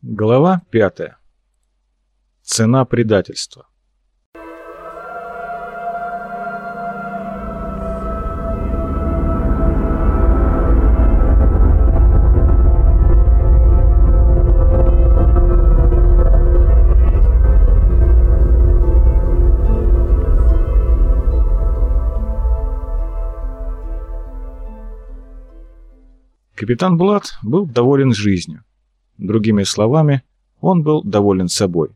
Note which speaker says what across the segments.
Speaker 1: Глава 5. Цена предательства. Капитан Блад был доволен жизнью. Другими словами, он был доволен собой.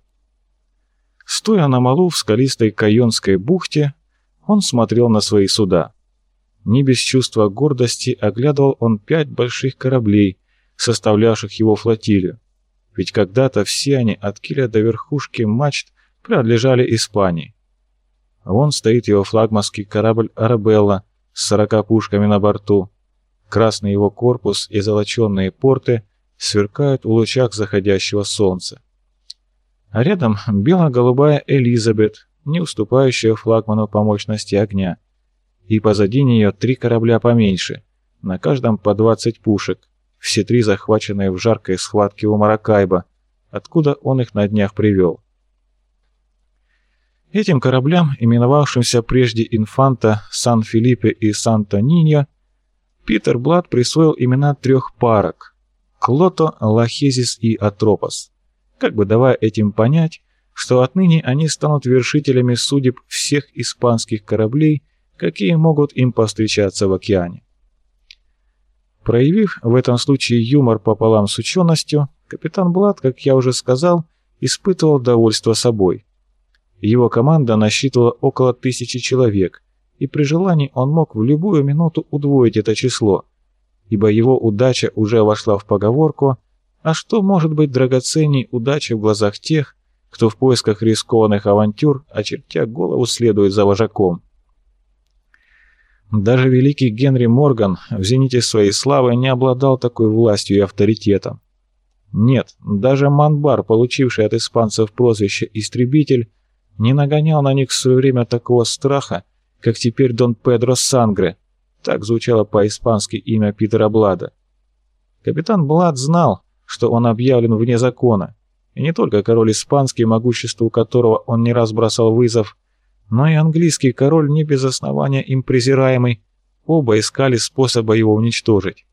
Speaker 1: Стоя на малу в скалистой Кайонской бухте, он смотрел на свои суда. Не без чувства гордости оглядывал он пять больших кораблей, составлявших его флотилию. Ведь когда-то все они от киля до верхушки мачт принадлежали Испании. Вон стоит его флагманский корабль «Арабелла» с сорока пушками на борту. Красный его корпус и золоченные порты сверкают в лучах заходящего солнца. А рядом бело-голубая Элизабет, не уступающая флагману по мощности огня. И позади нее три корабля поменьше, на каждом по 20 пушек, все три захваченные в жаркой схватке у Маракайба, откуда он их на днях привел. Этим кораблям, именовавшимся прежде «Инфанта», «Сан-Филиппе» и «Санта-Ниньо», Питер Блад присвоил имена трех парок – Клото, Лахезис и Атропос, как бы давая этим понять, что отныне они станут вершителями судеб всех испанских кораблей, какие могут им повстречаться в океане. Проявив в этом случае юмор пополам с ученостью, капитан Блад, как я уже сказал, испытывал довольство собой. Его команда насчитывала около тысячи человек, и при желании он мог в любую минуту удвоить это число – ибо его удача уже вошла в поговорку, а что может быть драгоценней удачи в глазах тех, кто в поисках рискованных авантюр, очертя голову, следует за вожаком. Даже великий Генри Морган в зените своей славы не обладал такой властью и авторитетом. Нет, даже Манбар, получивший от испанцев прозвище «Истребитель», не нагонял на них в свое время такого страха, как теперь Дон Педро Сангре, так звучало по-испански имя Питера Блада. Капитан Блад знал, что он объявлен вне закона, и не только король испанский, могуществу которого он не раз бросал вызов, но и английский король, не без основания им презираемый, оба искали способа его уничтожить.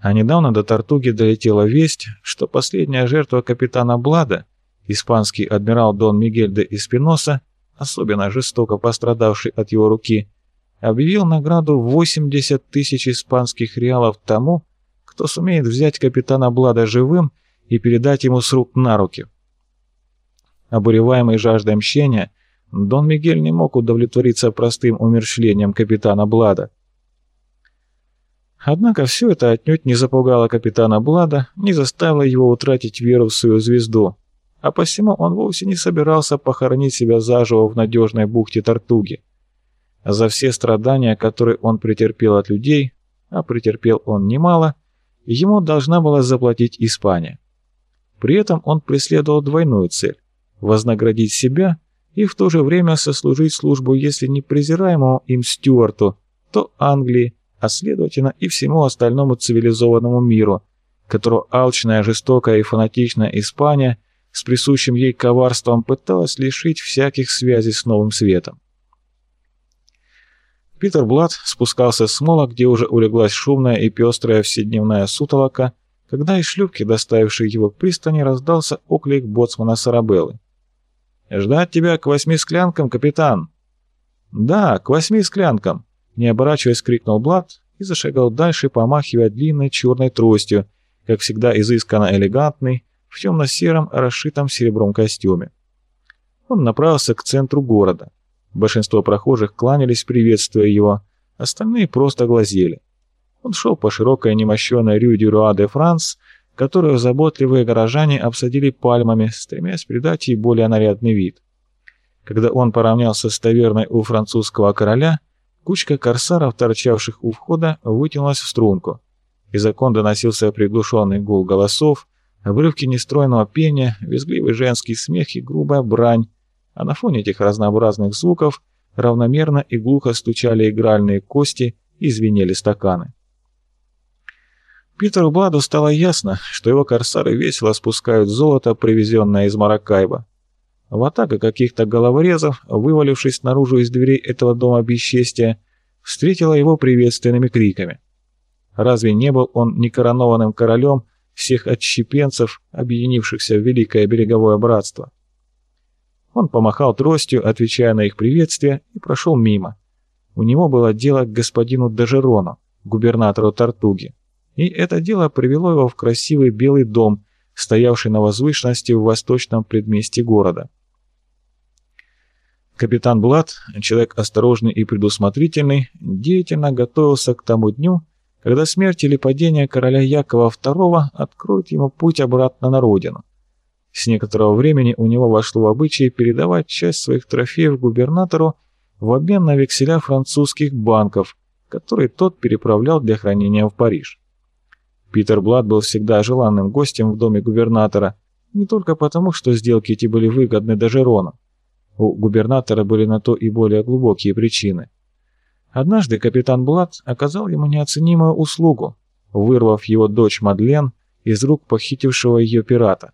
Speaker 1: А недавно до Тартуги долетела весть, что последняя жертва капитана Блада, испанский адмирал Дон Мигель де Испиноса, особенно жестоко пострадавший от его руки, объявил награду 80 тысяч испанских реалов тому, кто сумеет взять капитана Блада живым и передать ему с рук на руки. Обуреваемый жаждой мщения, Дон Мигель не мог удовлетвориться простым умерщвлением капитана Блада. Однако все это отнюдь не запугало капитана Блада, не заставило его утратить веру в свою звезду, а посему он вовсе не собирался похоронить себя заживо в надежной бухте Тартуги. За все страдания, которые он претерпел от людей, а претерпел он немало, ему должна была заплатить Испания. При этом он преследовал двойную цель – вознаградить себя и в то же время сослужить службу, если не презираемому им Стюарту, то Англии, а следовательно и всему остальному цивилизованному миру, которого алчная, жестокая и фанатичная Испания с присущим ей коварством пыталась лишить всяких связей с новым светом. Питер Блад спускался с мола, где уже улеглась шумная и пестрая вседневная сутолока, когда из шлюпки, доставившей его к пристани, раздался оклик боцмана Сарабеллы. «Ждать тебя к восьми склянкам, капитан!» «Да, к восьми склянкам!» Не оборачиваясь, крикнул Блад и зашагал дальше, помахивая длинной черной тростью, как всегда изысканно элегантный, в темно-сером, расшитом серебром костюме. Он направился к центру города. Большинство прохожих кланялись, приветствуя его, остальные просто глазели. Он шел по широкой немощенной Рю Дюруа де Франс, которую заботливые горожане обсадили пальмами, стремясь придать ей более нарядный вид. Когда он поравнялся с таверной у французского короля, кучка корсаров, торчавших у входа, вытянулась в струнку. Из окон доносился приглушенный гул голосов, обрывки нестройного пения, визгливый женский смех и грубая брань, а на фоне этих разнообразных звуков равномерно и глухо стучали игральные кости и звенели стаканы. Питеру Бладу стало ясно, что его корсары весело спускают золото, привезенное из Маракайба. В атака каких-то головорезов, вывалившись наружу из дверей этого дома бесчестия, встретила его приветственными криками. Разве не был он некоронованным королем всех отщепенцев, объединившихся в Великое Береговое Братство? Он помахал тростью, отвечая на их приветствие, и прошел мимо. У него было дело к господину Дежерону, губернатору Тартуги. И это дело привело его в красивый белый дом, стоявший на возвышенности в восточном предместье города. Капитан Блад, человек осторожный и предусмотрительный, деятельно готовился к тому дню, когда смерть или падение короля Якова II откроет ему путь обратно на родину. С некоторого времени у него вошло в обычай передавать часть своих трофеев губернатору в обмен на векселя французских банков, которые тот переправлял для хранения в Париж. Питер Блад был всегда желанным гостем в доме губернатора, не только потому, что сделки эти были выгодны даже Рону. У губернатора были на то и более глубокие причины. Однажды капитан Блад оказал ему неоценимую услугу, вырвав его дочь Мадлен из рук похитившего ее пирата.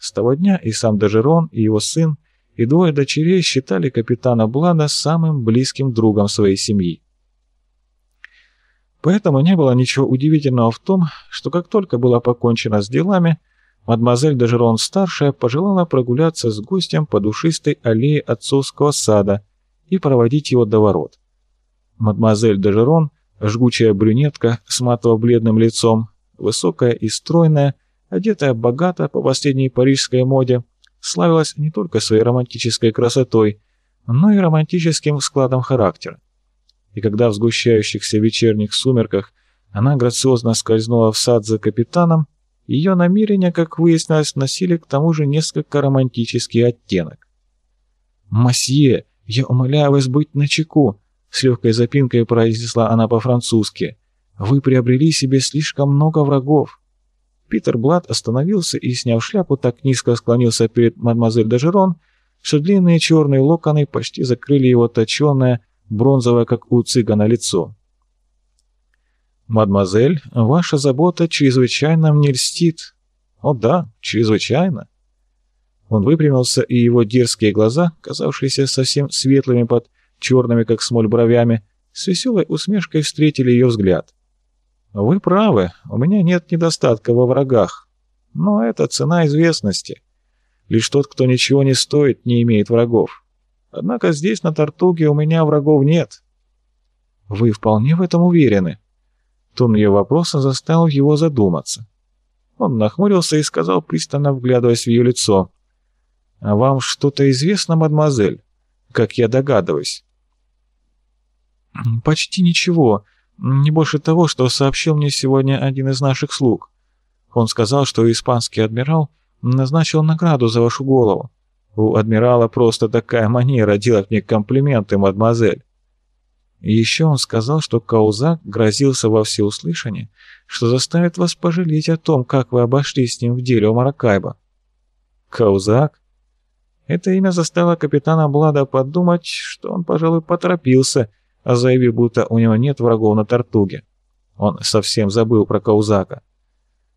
Speaker 1: С того дня и сам Дежерон, и его сын, и двое дочерей считали капитана Блада самым близким другом своей семьи. Поэтому не было ничего удивительного в том, что как только было покончено с делами, мадемуазель Дежерон-старшая пожелала прогуляться с гостем по душистой аллее отцовского сада и проводить его до ворот. Мадемуазель Дежерон, жгучая брюнетка с матово-бледным лицом, высокая и стройная, одетая богато по последней парижской моде, славилась не только своей романтической красотой, но и романтическим складом характера. И когда в сгущающихся вечерних сумерках она грациозно скользнула в сад за капитаном, ее намерения, как выяснилось, носили к тому же несколько романтический оттенок. «Масье, я умоляю вас быть начеку», — с легкой запинкой произнесла она по-французски. «Вы приобрели себе слишком много врагов». Питер Блад остановился и, сняв шляпу, так низко склонился перед мадемуазель Дежерон, что длинные черные локоны почти закрыли его точеное, бронзовое, как у цыгана, лицо. «Мадемуазель, ваша забота чрезвычайно мне льстит». «О да, чрезвычайно». Он выпрямился, и его дерзкие глаза, казавшиеся совсем светлыми под черными, как смоль, бровями, с веселой усмешкой встретили ее взгляд. «Вы правы, у меня нет недостатка во врагах. Но это цена известности. Лишь тот, кто ничего не стоит, не имеет врагов. Однако здесь, на Тартуге, у меня врагов нет». «Вы вполне в этом уверены?» Тон ее вопроса заставил его задуматься. Он нахмурился и сказал, пристально вглядываясь в ее лицо. «А вам что-то известно, мадемуазель? Как я догадываюсь?» «Почти ничего. Не больше того, что сообщил мне сегодня один из наших слуг. Он сказал, что испанский адмирал назначил награду за вашу голову. У адмирала просто такая манера делать мне комплименты, мадемуазель. Еще он сказал, что Каузак грозился во всеуслышание, что заставит вас пожалеть о том, как вы обошлись с ним в деле у Маракайба. Каузак? Это имя заставило капитана Блада подумать, что он, пожалуй, поторопился, заявив, будто у него нет врагов на Тартуге. Он совсем забыл про Каузака.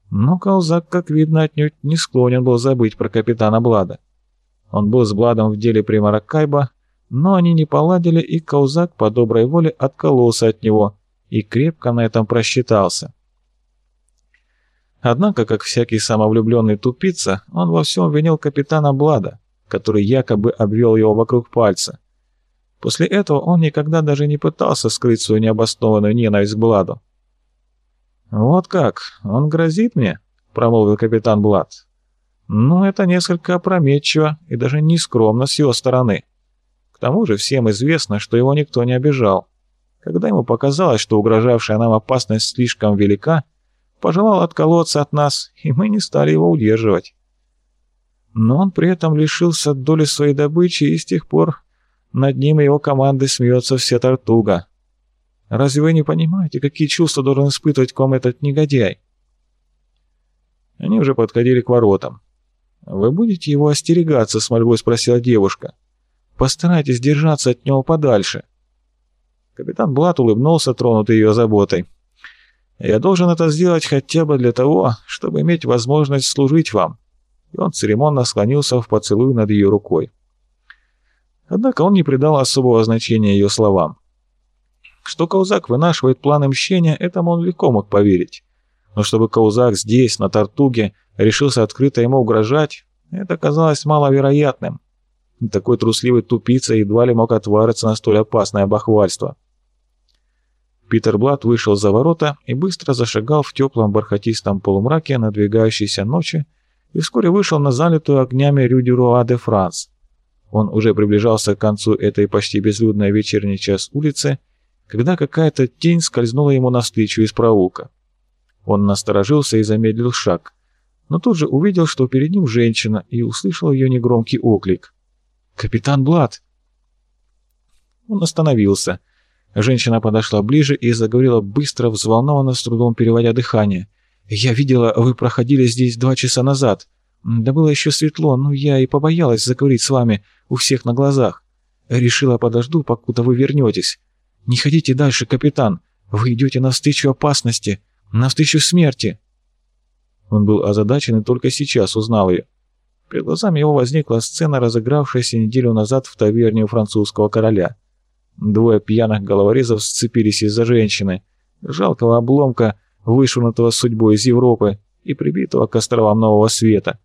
Speaker 1: Но Каузак, как видно, отнюдь не склонен был забыть про капитана Блада. Он был с Бладом в деле при Маракайба, но они не поладили, и Каузак по доброй воле откололся от него и крепко на этом просчитался. Однако, как всякий самовлюбленный тупица, он во всем винил капитана Блада, который якобы обвел его вокруг пальца. После этого он никогда даже не пытался скрыть свою необоснованную ненависть к Бладу. «Вот как, он грозит мне?» — промолвил капитан Блад. «Ну, это несколько опрометчиво и даже нескромно с его стороны. К тому же всем известно, что его никто не обижал. Когда ему показалось, что угрожавшая нам опасность слишком велика, пожелал отколоться от нас, и мы не стали его удерживать. Но он при этом лишился доли своей добычи и с тех пор над ним и его командой смеется вся Тартуга. Разве вы не понимаете, какие чувства должен испытывать к вам этот негодяй?» Они уже подходили к воротам. «Вы будете его остерегаться?» — с мольбой спросила девушка. «Постарайтесь держаться от него подальше». Капитан Блат улыбнулся, тронутый ее заботой. Я должен это сделать хотя бы для того, чтобы иметь возможность служить вам». И он церемонно склонился в поцелуй над ее рукой. Однако он не придал особого значения ее словам. Что Каузак вынашивает планы мщения, этому он легко мог поверить. Но чтобы Каузак здесь, на Тартуге, решился открыто ему угрожать, это казалось маловероятным. Такой трусливый тупица едва ли мог отвариться на столь опасное бахвальство. Питер Блад вышел за ворота и быстро зашагал в теплом бархатистом полумраке надвигающейся ночи и вскоре вышел на залитую огнями Рюдеруа де Франс. Он уже приближался к концу этой почти безлюдной вечерней час улицы, когда какая-то тень скользнула ему навстречу из проулка. Он насторожился и замедлил шаг, но тут же увидел, что перед ним женщина, и услышал ее негромкий оклик. «Капитан Блад!» Он остановился — Женщина подошла ближе и заговорила быстро, взволнованно, с трудом переводя дыхание. «Я видела, вы проходили здесь два часа назад. Да было еще светло, но я и побоялась заговорить с вами у всех на глазах. Решила подожду, покуда вы вернетесь. Не ходите дальше, капитан. Вы идете навстречу опасности, навстречу смерти». Он был озадачен и только сейчас узнал ее. Перед глазами его возникла сцена, разыгравшаяся неделю назад в таверне у французского короля. Двое пьяных головорезов сцепились из-за женщины, жалкого обломка, вышвырнутого судьбой из Европы и прибитого к островам Нового Света.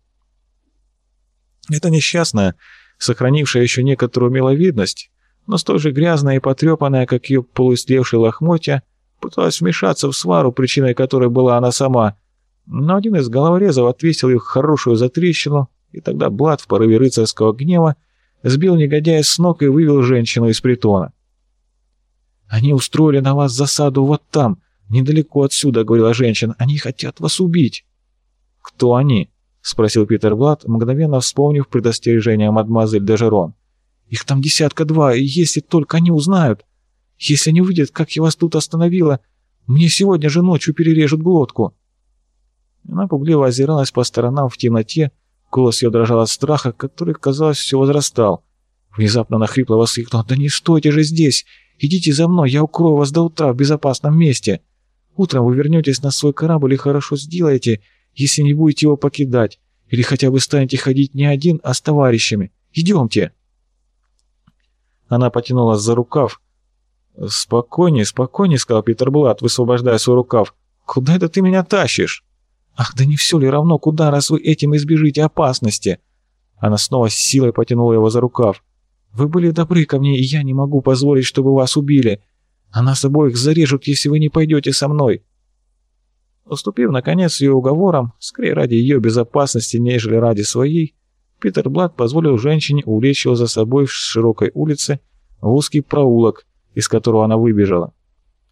Speaker 1: Это несчастная, сохранившая еще некоторую миловидность, но столь же грязная и потрепанная, как ее полуистлевшие лохмотья, пыталась вмешаться в свару, причиной которой была она сама, но один из головорезов отвесил их хорошую затрещину, и тогда Блад в порыве рыцарского гнева сбил негодяя с ног и вывел женщину из притона. «Они устроили на вас засаду вот там, недалеко отсюда», — говорила женщина. «Они хотят вас убить». «Кто они?» — спросил Питер Блад, мгновенно вспомнив предостережение мадемуазель Дежерон. «Их там десятка два, и если только они узнают, если они увидят, как я вас тут остановила, мне сегодня же ночью перережут глотку». Она пугливо озиралась по сторонам в темноте, голос ее дрожал от страха, который, казалось, все возрастал. Внезапно она хрипло воскликнула «Да не стойте же здесь! Идите за мной, я укрою вас до утра в безопасном месте. Утром вы вернетесь на свой корабль и хорошо сделаете, если не будете его покидать, или хотя бы станете ходить не один, а с товарищами. Идемте!» Она потянулась за рукав. «Спокойнее, спокойнее», — сказал Питер Блат, высвобождая свой рукав. «Куда это ты меня тащишь?» «Ах, да не все ли равно, куда, раз вы этим избежите опасности?» Она снова с силой потянула его за рукав. Вы были добры ко мне, и я не могу позволить, чтобы вас убили. А нас обоих зарежут, если вы не пойдете со мной». Уступив, наконец, ее уговорам, скорее ради ее безопасности, нежели ради своей, Питер Блад позволил женщине увлечь его за собой в широкой улице в узкий проулок, из которого она выбежала,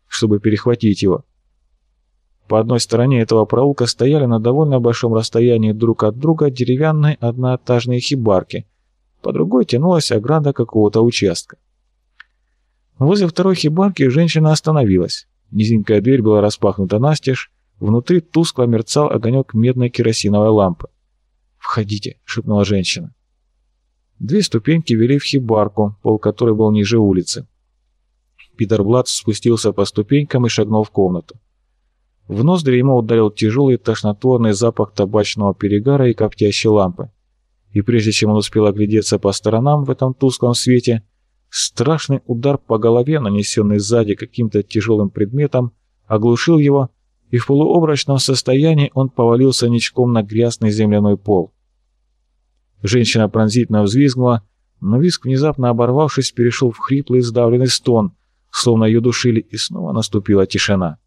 Speaker 1: чтобы перехватить его. По одной стороне этого проулка стояли на довольно большом расстоянии друг от друга деревянные одноэтажные хибарки – по другой тянулась ограда какого-то участка. Возле второй хибарки женщина остановилась. Низенькая дверь была распахнута настежь, внутри тускло мерцал огонек медной керосиновой лампы. «Входите», — шепнула женщина. Две ступеньки вели в хибарку, пол которой был ниже улицы. Питер Блад спустился по ступенькам и шагнул в комнату. В ноздри ему ударил тяжелый тошнотворный запах табачного перегара и коптящей лампы и прежде чем он успел оглядеться по сторонам в этом тусклом свете, страшный удар по голове, нанесенный сзади каким-то тяжелым предметом, оглушил его, и в полуобрачном состоянии он повалился ничком на грязный земляной пол. Женщина пронзительно взвизгнула, но визг, внезапно оборвавшись, перешел в хриплый сдавленный стон, словно ее душили, и снова наступила тишина.